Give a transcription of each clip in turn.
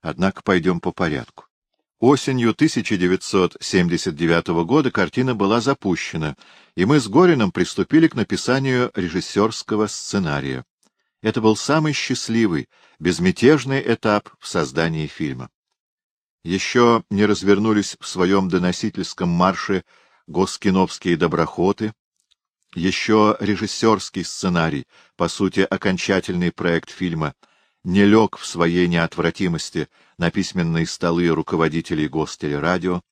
Однако пойдем по порядку. Осенью 1979 года картина была запущена, и мы с Гориным приступили к написанию режиссерского сценария. Это был самый счастливый, безмятежный этап в создании фильма. Еще не развернулись в своем доносительском марше госкиновские доброхоты, еще режиссерский сценарий, по сути, окончательный проект фильма, не лег в своей неотвратимости на письменные столы руководителей гостелерадио,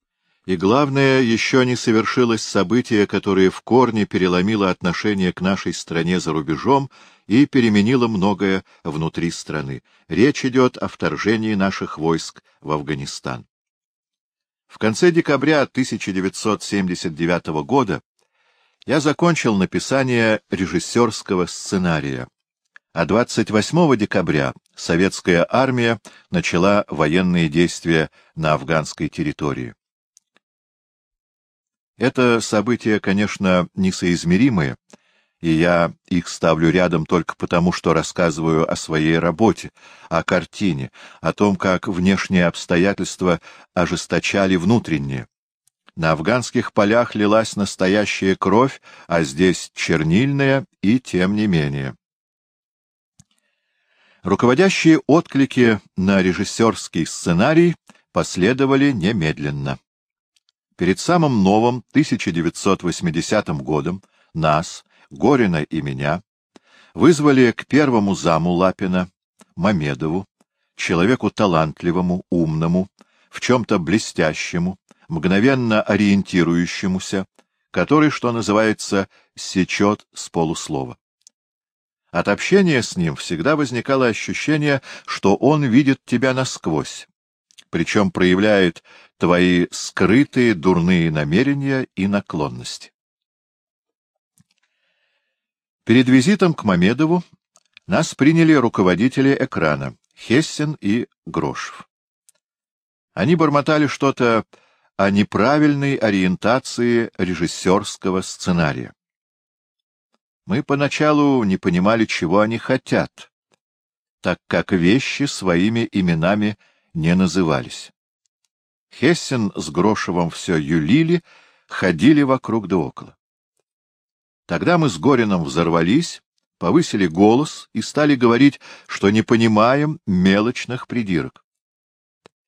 и, главное, еще не совершилось событие, которое в корне переломило отношение к нашей стране за рубежом и переменило многое внутри страны. Речь идет о вторжении наших войск в Афганистан. В конце декабря 1979 года я закончил написание режиссерского сценария, а 28 декабря советская армия начала военные действия на афганской территории. Это события, конечно, несоизмеримые, и я их ставлю рядом только потому, что рассказываю о своей работе, о картине, о том, как внешние обстоятельства ожесточали внутренние. На афганских полях лилась настоящая кровь, а здесь чернильная и тем не менее. Руководящие отклики на режиссерский сценарий последовали немедленно. Перед самым новым 1980 годом нас, Горина и меня, вызвали к первому заму Лапина, Мамедову, человеку талантливому, умному, в чем-то блестящему, мгновенно ориентирующемуся, который, что называется, сечет с полуслова. От общения с ним всегда возникало ощущение, что он видит тебя насквозь, причем проявляет твои скрытые дурные намерения и наклонности. Перед визитом к Мамедову нас приняли руководители экрана Хессен и Грошев. Они бормотали что-то о неправильной ориентации режиссерского сценария. Мы поначалу не понимали, чего они хотят, так как вещи своими именами не назывались. Хессен с Грошевым все юлили, ходили вокруг да около. Тогда мы с Горином взорвались, повысили голос и стали говорить, что не понимаем мелочных придирок.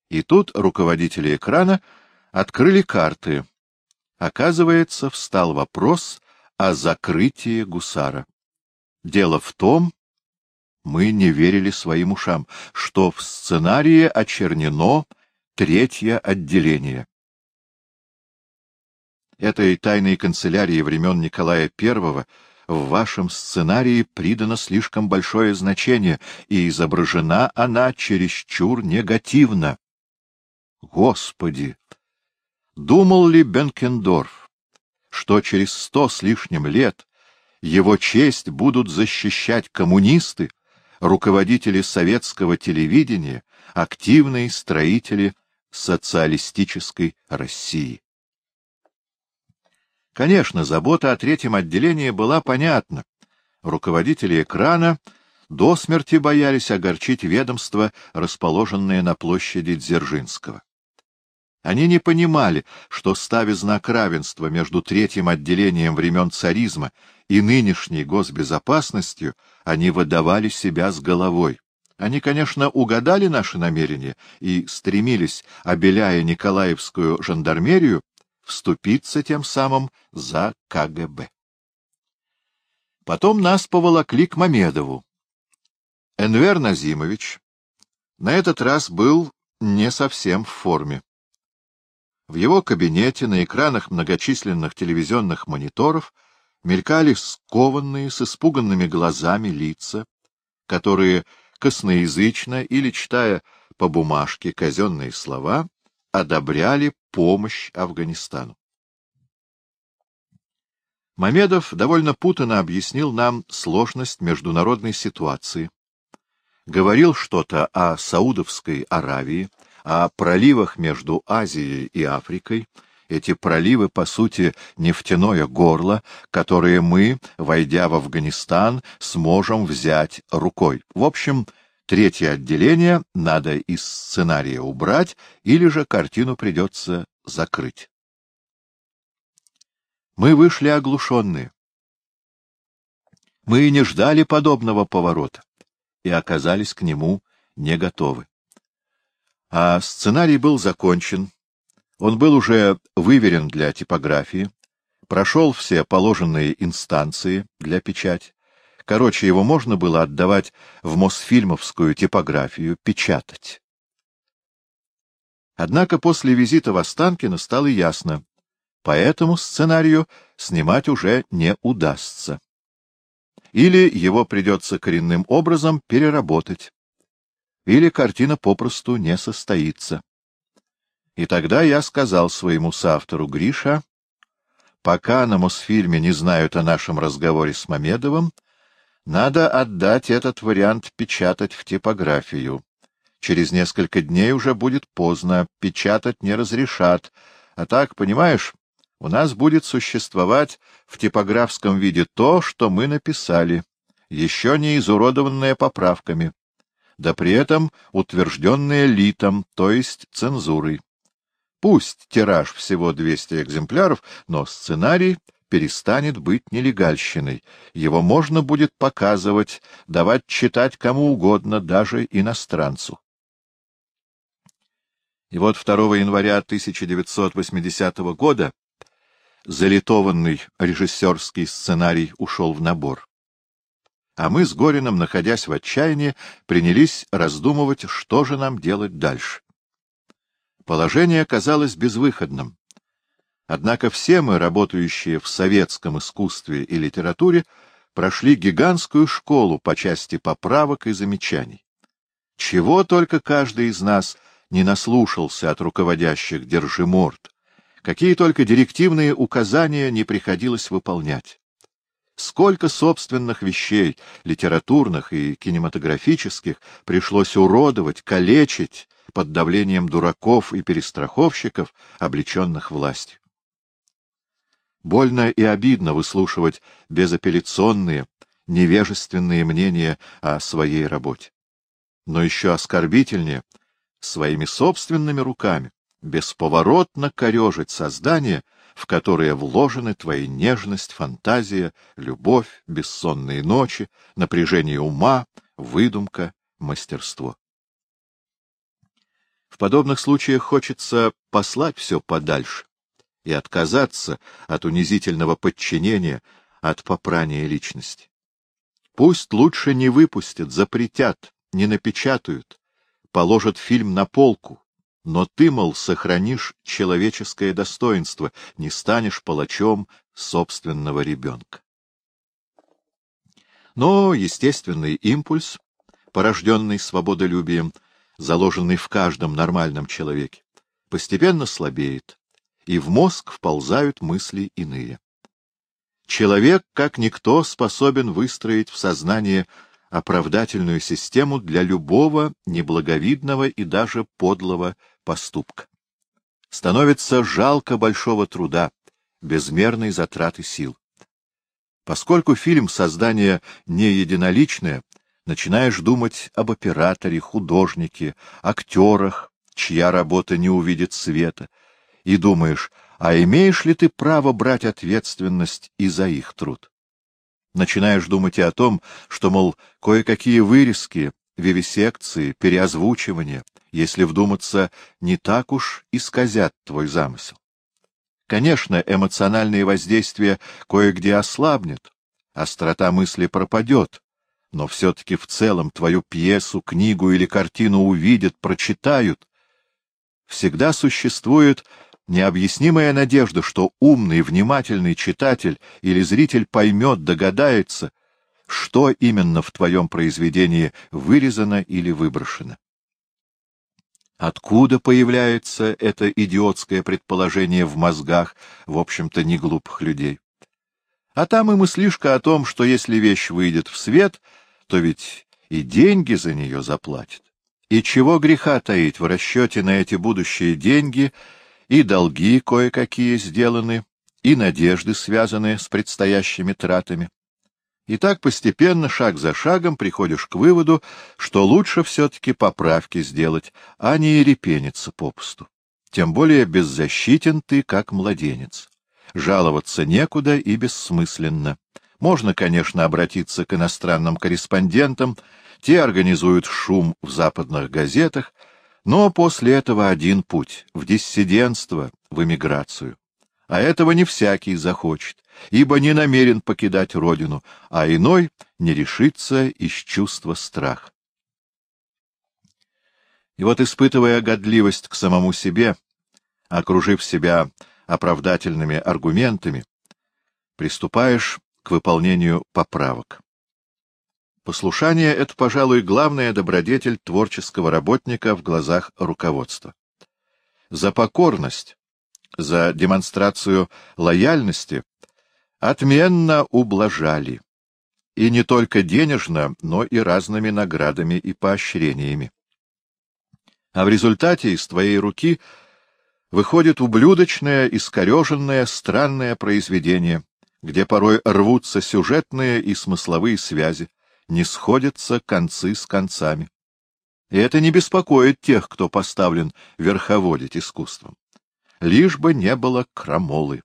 И тут руководители экрана открыли карты. Оказывается, встал вопрос о закрытии гусара. Дело в том, мы не верили своим ушам, что в сценарии очернено третье отделение. Этой тайной канцелярии времен Николая I в вашем сценарии придано слишком большое значение, и изображена она чересчур негативно. Господи! Думал ли Бенкендорф, что через сто с лишним лет его честь будут защищать коммунисты, руководители советского телевидения, активные строители социалистической России? Конечно, забота о третьем отделении была понятна. Руководители экрана до смерти боялись огорчить ведомство, расположенное на площади Дзержинского. Они не понимали, что, ставя знак равенства между третьим отделением времен царизма и нынешней госбезопасностью, они выдавали себя с головой. Они, конечно, угадали наши намерения и стремились, обеляя Николаевскую жандармерию, вступиться тем самым за КГБ. Потом нас поволокли к Мамедову. Энвер Назимович на этот раз был не совсем в форме. В его кабинете на экранах многочисленных телевизионных мониторов мелькали скованные, с испуганными глазами лица, которые косноязычно или читая по бумажке казенные слова, одобряли помощь Афганистану. Мамедов довольно путанно объяснил нам сложность международной ситуации, говорил что-то о Саудовской Аравии, о проливах между Азией и Африкой, эти проливы, по сути, нефтяное горло, которое мы, войдя в Афганистан, сможем взять рукой. В общем, третье отделение надо из сценария убрать, или же картину придется закрыть. Мы вышли оглушенные. Мы не ждали подобного поворота и оказались к нему не готовы. А сценарий был закончен, он был уже выверен для типографии, прошел все положенные инстанции для печати. Короче, его можно было отдавать в Мосфильмовскую типографию, печатать. Однако после визита в Останкино стало ясно, по этому сценарию снимать уже не удастся. Или его придется коренным образом переработать, или картина попросту не состоится. И тогда я сказал своему соавтору Гриша, пока на Мосфильме не знают о нашем разговоре с Мамедовым, надо отдать этот вариант печатать в типографию. Через несколько дней уже будет поздно, печатать не разрешат. А так, понимаешь, у нас будет существовать в типографском виде то, что мы написали, еще не изуродованное поправками, да при этом утвержденное литом, то есть цензурой. Пусть тираж всего 200 экземпляров, но сценарий перестанет быть нелегальщиной. Его можно будет показывать, давать читать кому угодно, даже иностранцу. И вот 2 января 1980 года залитованный режиссерский сценарий ушел в набор. А мы с Гориным, находясь в отчаянии, принялись раздумывать, что же нам делать дальше. Положение казалось безвыходным. Однако все мы, работающие в советском искусстве и литературе, прошли гигантскую школу по части поправок и замечаний. Чего только каждый из нас не наслушался от руководящих держиморд, какие только директивные указания не приходилось выполнять. Сколько собственных вещей, литературных и кинематографических, пришлось уродовать, калечить под давлением дураков и перестраховщиков, облеченных властью. Больно и обидно выслушивать безапелляционные, невежественные мнения о своей работе. Но еще оскорбительнее — своими собственными руками, бесповоротно корежить создание, в которое вложены твои нежность, фантазия, любовь, бессонные ночи, напряжение ума, выдумка, мастерство. В подобных случаях хочется послать все подальше и отказаться от унизительного подчинения, от попрания личности. Пусть лучше не выпустят, запретят, не напечатают, положат фильм на полку, но ты, мол, сохранишь человеческое достоинство, не станешь палачом собственного ребенка. Но естественный импульс, порожденный свободолюбием, заложенный в каждом нормальном человеке, постепенно слабеет, и в мозг вползают мысли иные. Человек, как никто, способен выстроить в сознание оправдательную систему для любого неблаговидного и даже подлого поступка. Становится жалко большого труда, безмерной затраты сил. Поскольку фильм создание не единоличное, начинаешь думать об операторе, художнике, актерах, чья работа не увидит света, и думаешь, а имеешь ли ты право брать ответственность и за их труд? Начинаешь думать и о том, что, мол, кое-какие вырезки, вивисекции, переозвучивания, если вдуматься, не так уж исказят твой замысел. Конечно, эмоциональное воздействие кое-где ослабнет, острота мысли пропадет, но все-таки в целом твою пьесу, книгу или картину увидят, прочитают. Всегда существует необъяснимая надежда, что умный, внимательный читатель или зритель поймет, догадается, что именно в твоем произведении вырезано или выброшено. Откуда появляется это идиотское предположение в мозгах, в общем-то, не глупых людей? А там и мыслишка о том, что если вещь выйдет в свет, то ведь и деньги за нее заплатят. И чего греха таить в расчете на эти будущие деньги — и долги кое-какие сделаны, и надежды, связанные с предстоящими тратами. И так постепенно, шаг за шагом, приходишь к выводу, что лучше все-таки поправки сделать, а не репениться попусту. Тем более беззащитен ты, как младенец. Жаловаться некуда и бессмысленно. Можно, конечно, обратиться к иностранным корреспондентам, те организуют шум в западных газетах, но после этого один путь — в диссидентство, в эмиграцию. А этого не всякий захочет, ибо не намерен покидать родину, а иной не решится из чувства страха. И вот, испытывая годливость к самому себе, окружив себя оправдательными аргументами, приступаешь к выполнению поправок. Послушание — это, пожалуй, главная добродетель творческого работника в глазах руководства. За покорность, за демонстрацию лояльности отменно ублажали. И не только денежно, но и разными наградами и поощрениями. А в результате из твоей руки выходит ублюдочное, искореженное, странное произведение, где порой рвутся сюжетные и смысловые связи, не сходятся концы с концами. И это не беспокоит тех, кто поставлен верховодить искусством. Лишь бы не было крамолы.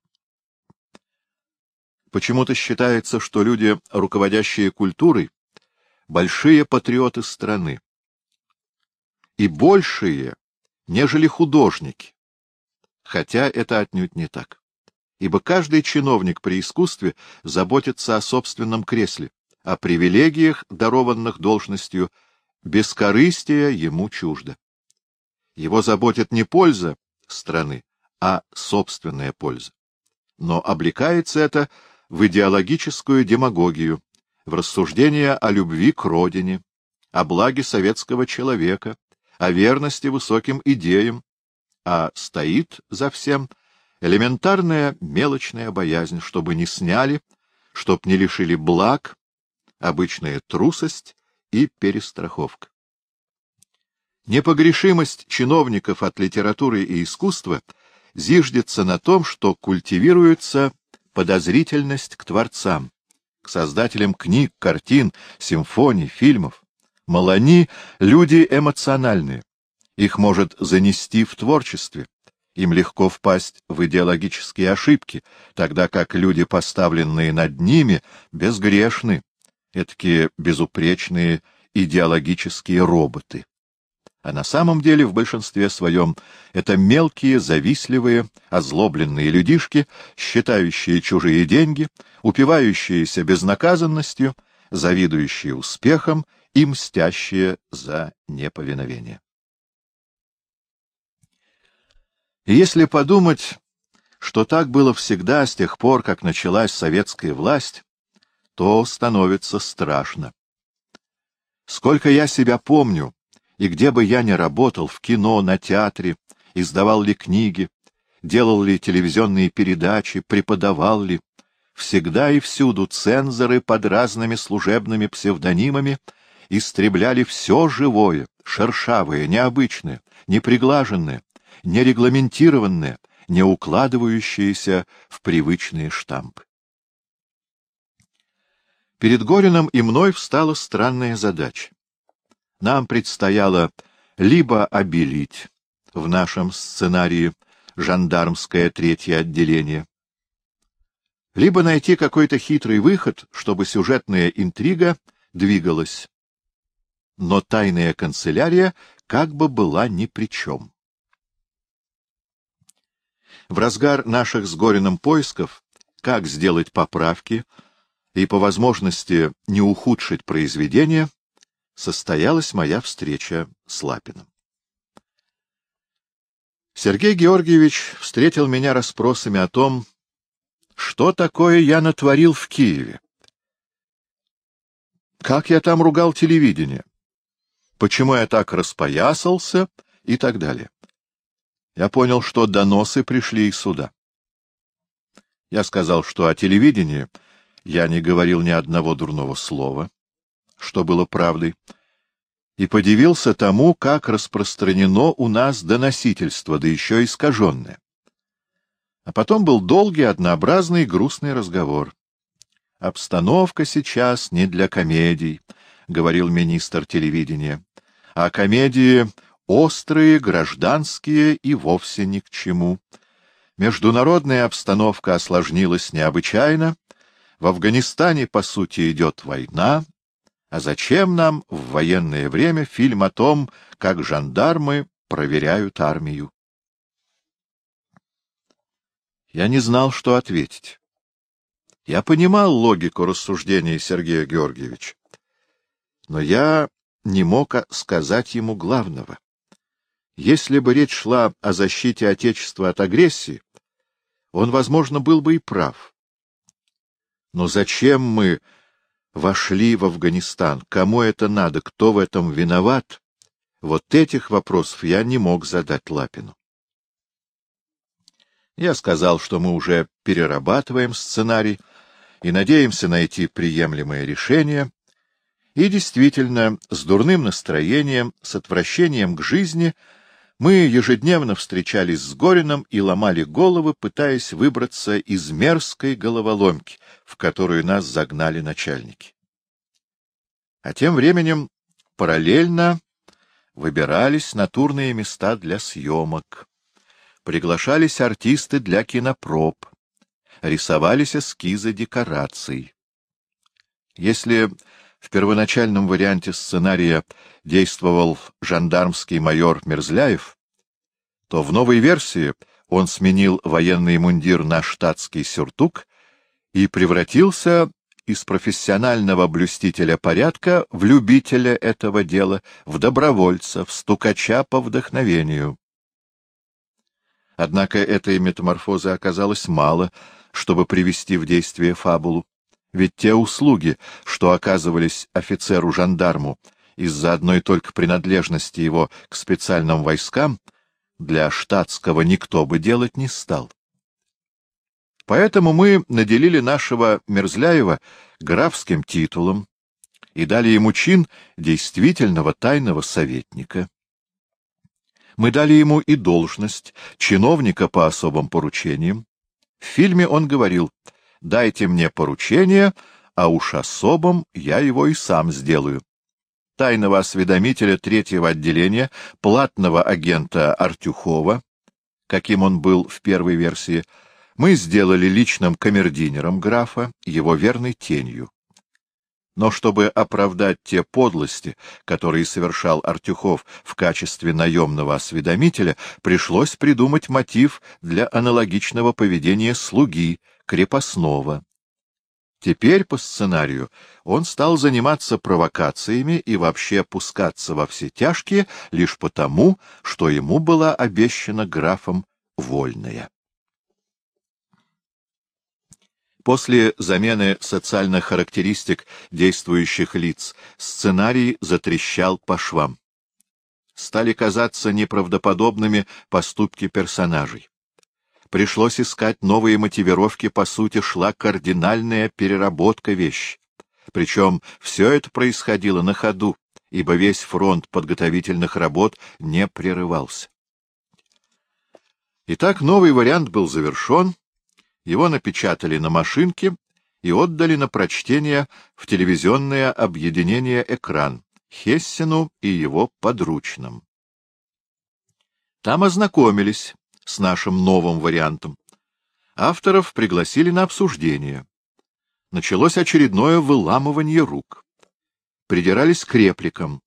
Почему-то считается, что люди, руководящие культурой, большие патриоты страны. И большие, нежели художники. Хотя это отнюдь не так. Ибо каждый чиновник при искусстве заботится о собственном кресле, о привилегиях, дарованных должностью, бескорыстие ему чуждо. Его заботит не польза страны, а собственная польза. Но облекается это в идеологическую демагогию, в рассуждения о любви к родине, о благе советского человека, о верности высоким идеям, а стоит за всем элементарная мелочная боязнь, чтобы не сняли, чтоб не лишили благ, обычная трусость и перестраховка. Непогрешимость чиновников от литературы и искусства зиждется на том, что культивируется подозрительность к творцам, к создателям книг, картин, симфоний, фильмов. Малани — люди эмоциональные. Их может занести в творчестве. Им легко впасть в идеологические ошибки, тогда как люди, поставленные над ними, безгрешны, этакие безупречные идеологические роботы а на самом деле в большинстве своем это мелкие, завистливые, озлобленные людишки, считающие чужие деньги, упивающиеся безнаказанностью, завидующие успехом и мстящие за неповиновение. Если подумать, что так было всегда с тех пор, как началась советская власть, то становится страшно. Сколько я себя помню, и где бы я ни работал, в кино, на театре, издавал ли книги, делал ли телевизионные передачи, преподавал ли, всегда и всюду цензоры под разными служебными псевдонимами истребляли все живое, шершавое, необычное, неприглаженное, нерегламентированное, не укладывающееся в привычные штампы. Перед Горином и мной встала странная задача нам предстояло либо обелить в нашем сценарии жандармское третье отделение, либо найти какой-то хитрый выход, чтобы сюжетная интрига двигалась. Но тайная канцелярия как бы была ни при чем. В разгар наших с Гориным поисков, как сделать поправки и по возможности не ухудшить произведение, состоялась моя встреча с Лапиным. Сергей Георгиевич встретил меня расспросами о том, что такое я натворил в Киеве. Как я там ругал телевидение? Почему я так распоясался и так далее. Я понял, что доносы пришли из суда. Я сказал, что о телевидении я не говорил ни одного дурного слова, что было правдой, и подивился тому, как распространено у нас доносительство, да еще искаженное. А потом был долгий, однообразный, грустный разговор. Обстановка сейчас не для комедий, — говорил министр телевидения, — а комедии острые, гражданские и вовсе ни к чему. Международная обстановка осложнилась необычайно. В Афганистане, по сути, идет война. А зачем нам в военное время фильм о том, как жандармы проверяют армию? Я не знал, что ответить. Я понимал логику рассуждений Сергея Георгиевича, но я не мог сказать ему главного. Если бы речь шла о защите Отечества от агрессии, он, возможно, был бы и прав. Но зачем мы вошли в Афганистан? Кому это надо? Кто в этом виноват? Вот этих вопросов я не мог задать Лапину. Я сказал, что мы уже перерабатываем сценарий и надеемся найти приемлемое решение, и действительно, с дурным настроением, с отвращением к жизни — мы ежедневно встречались с Горином и ломали головы, пытаясь выбраться из мерзкой головоломки, в которую нас загнали начальники. А тем временем параллельно выбирались натурные места для съемок, приглашались артисты для кинопроб, рисовались эскизы декораций. Если в первоначальном варианте сценария действовал жандармский майор Мерзляев, то в новой версии он сменил военный мундир на штатский сюртук и превратился из профессионального блюстителя порядка в любителя этого дела, в добровольца, в стукача по вдохновению. Однако этой метаморфозы оказалось мало, чтобы привести в действие фабулу. Ведь те услуги, что оказывались офицеру-жандарму из-за одной только принадлежности его к специальным войскам, для штатского никто бы делать не стал. Поэтому мы наделили нашего Мерзляева графским титулом и дали ему чин действительного тайного советника. Мы дали ему и должность чиновника по особым поручениям. В фильме он говорил — Дайте мне поручение, а уж особом я его и сам сделаю. Тайного осведомителя третьего отделения, платного агента Артюхова, каким он был в первой версии, мы сделали личным камердинером графа, его верной тенью. Но чтобы оправдать те подлости, которые совершал Артюхов в качестве наемного осведомителя, пришлось придумать мотив для аналогичного поведения слуги, крепостного. Теперь по сценарию он стал заниматься провокациями и вообще пускаться во все тяжкие лишь потому, что ему была обещана графом вольная. После замены социальных характеристик действующих лиц сценарий затрещал по швам. Стали казаться неправдоподобными поступки персонажей пришлось искать новые мотивировки, по сути, шла кардинальная переработка вещи. Причем все это происходило на ходу, ибо весь фронт подготовительных работ не прерывался. Итак, новый вариант был завершен, его напечатали на машинке и отдали на прочтение в телевизионное объединение «Экран» Хессену и его подручным. Там ознакомились с нашим новым вариантом. Авторов пригласили на обсуждение. Началось очередное выламывание рук. Придирались к репликам.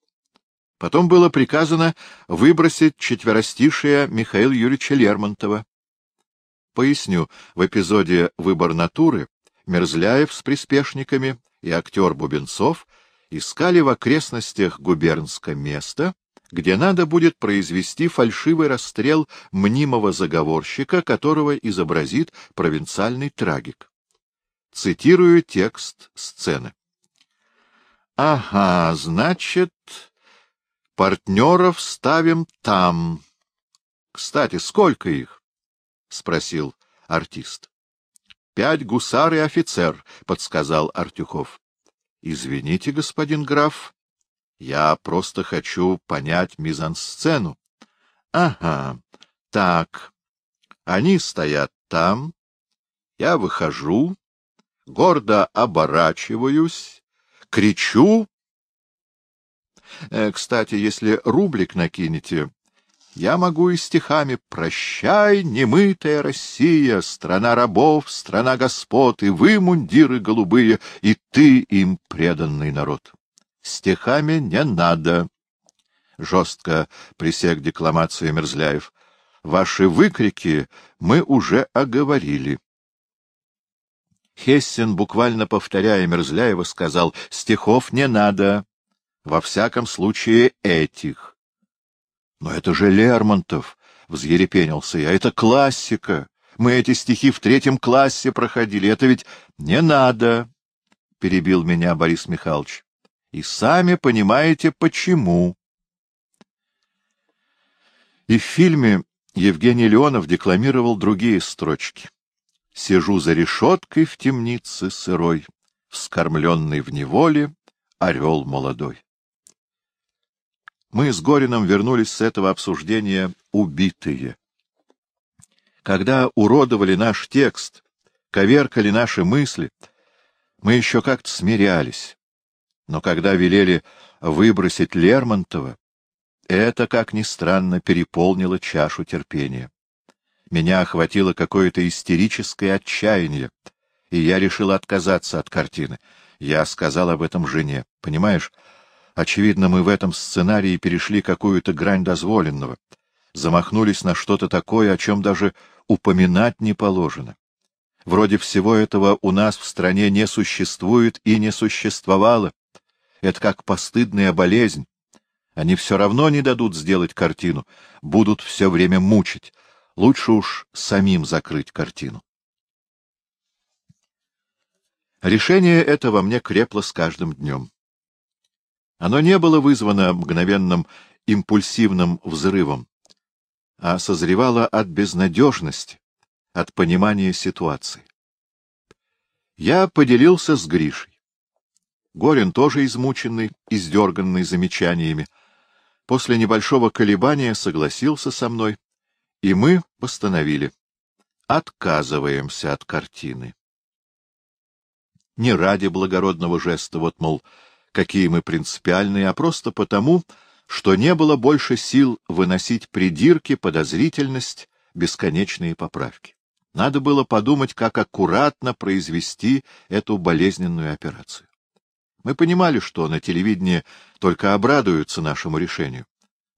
Потом было приказано выбросить четверостишие Михаила Юрьевича Лермонтова. Поясню, в эпизоде «Выбор натуры» Мерзляев с приспешниками и актер Бубенцов искали в окрестностях губернское место, где надо будет произвести фальшивый расстрел мнимого заговорщика, которого изобразит провинциальный трагик. Цитирую текст сцены. «Ага, значит, партнеров ставим там. Кстати, сколько их?» — спросил артист. «Пять гусар и офицер», — подсказал Артюхов. «Извините, господин граф, я просто хочу понять мизансцену. Ага, так. Они стоят там. Я выхожу. гордо оборачиваюсь, кричу. Э, кстати, если рублик накинете, я могу и стихами «Прощай, немытая Россия, страна рабов, страна господ, и вы, мундиры голубые, и ты им преданный народ». Стихами не надо. Жестко присек декламацию Мерзляев. Ваши выкрики мы уже оговорили. Хессен, буквально повторяя Мерзляева, сказал, стихов не надо, во всяком случае этих. — Но это же Лермонтов! — взъерепенился я. — Это классика! Мы эти стихи в третьем классе проходили. Это ведь не надо! — перебил меня Борис Михайлович. — И сами понимаете, почему. И в фильме Евгений Леонов декламировал другие строчки. «Сижу за решеткой в темнице сырой, вскормленный в неволе орел молодой». Мы с Горином вернулись с этого обсуждения убитые. Когда уродовали наш текст, коверкали наши мысли, мы еще как-то смирялись. Но когда велели выбросить Лермонтова, это, как ни странно, переполнило чашу терпения. Меня охватило какое-то истерическое отчаяние, и я решил отказаться от картины. Я сказал об этом жене. Понимаешь, Очевидно, мы в этом сценарии перешли какую-то грань дозволенного, замахнулись на что-то такое, о чем даже упоминать не положено. Вроде всего этого у нас в стране не существует и не существовало. Это как постыдная болезнь. Они все равно не дадут сделать картину, будут все время мучить. Лучше уж самим закрыть картину. Решение это во мне крепло с каждым днем. Оно не было вызвано мгновенным импульсивным взрывом, а созревало от безнадежности, от понимания ситуации. Я поделился с Гришей. Горин тоже измученный, издерганный замечаниями. После небольшого колебания согласился со мной, и мы постановили. Отказываемся от картины. Не ради благородного жеста, вот, мол, какие мы принципиальные, а просто потому, что не было больше сил выносить придирки, подозрительность, бесконечные поправки. Надо было подумать, как аккуратно произвести эту болезненную операцию. Мы понимали, что на телевидении только обрадуются нашему решению.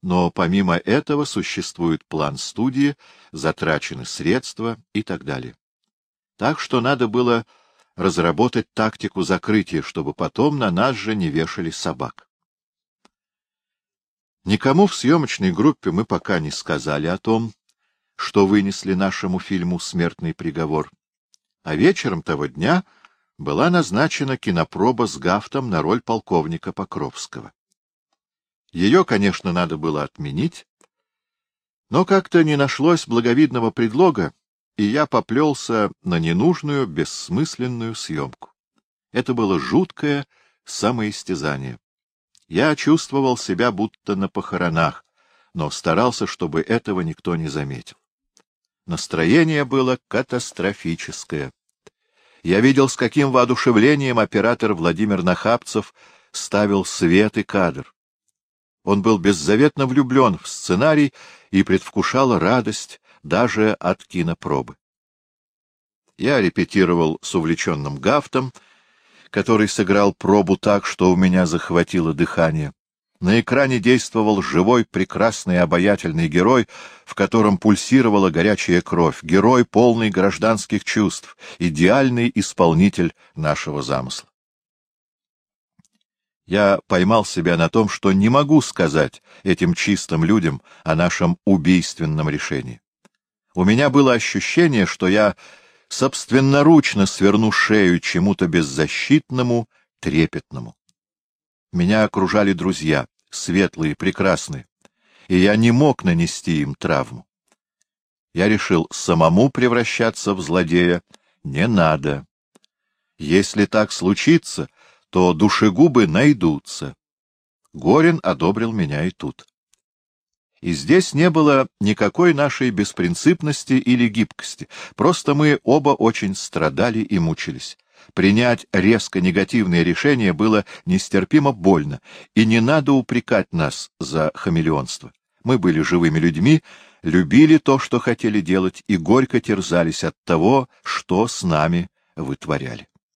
Но помимо этого существует план студии, затрачены средства и так далее. Так что надо было разработать тактику закрытия, чтобы потом на нас же не вешали собак. Никому в съемочной группе мы пока не сказали о том, что вынесли нашему фильму смертный приговор. А вечером того дня была назначена кинопроба с Гафтом на роль полковника Покровского. Ее, конечно, надо было отменить, но как-то не нашлось благовидного предлога, и я поплелся на ненужную, бессмысленную съемку. Это было жуткое самоистязание. Я чувствовал себя будто на похоронах, но старался, чтобы этого никто не заметил. Настроение было катастрофическое. Я видел, с каким воодушевлением оператор Владимир Нахапцев ставил свет и кадр. Он был беззаветно влюблен в сценарий и предвкушал радость, даже от кинопробы. Я репетировал с увлеченным гафтом, который сыграл пробу так, что у меня захватило дыхание. На экране действовал живой, прекрасный, обаятельный герой, в котором пульсировала горячая кровь, герой, полный гражданских чувств, идеальный исполнитель нашего замысла. Я поймал себя на том, что не могу сказать этим чистым людям о нашем убийственном решении. У меня было ощущение, что я собственноручно сверну шею чему-то беззащитному, трепетному. Меня окружали друзья, светлые, прекрасные, и я не мог нанести им травму. Я решил самому превращаться в злодея не надо. Если так случится, то душегубы найдутся. Горин одобрил меня и тут. И здесь не было никакой нашей беспринципности или гибкости, просто мы оба очень страдали и мучились. Принять резко негативное решение было нестерпимо больно, и не надо упрекать нас за хамелеонство. Мы были живыми людьми, любили то, что хотели делать, и горько терзались от того, что с нами вытворяли.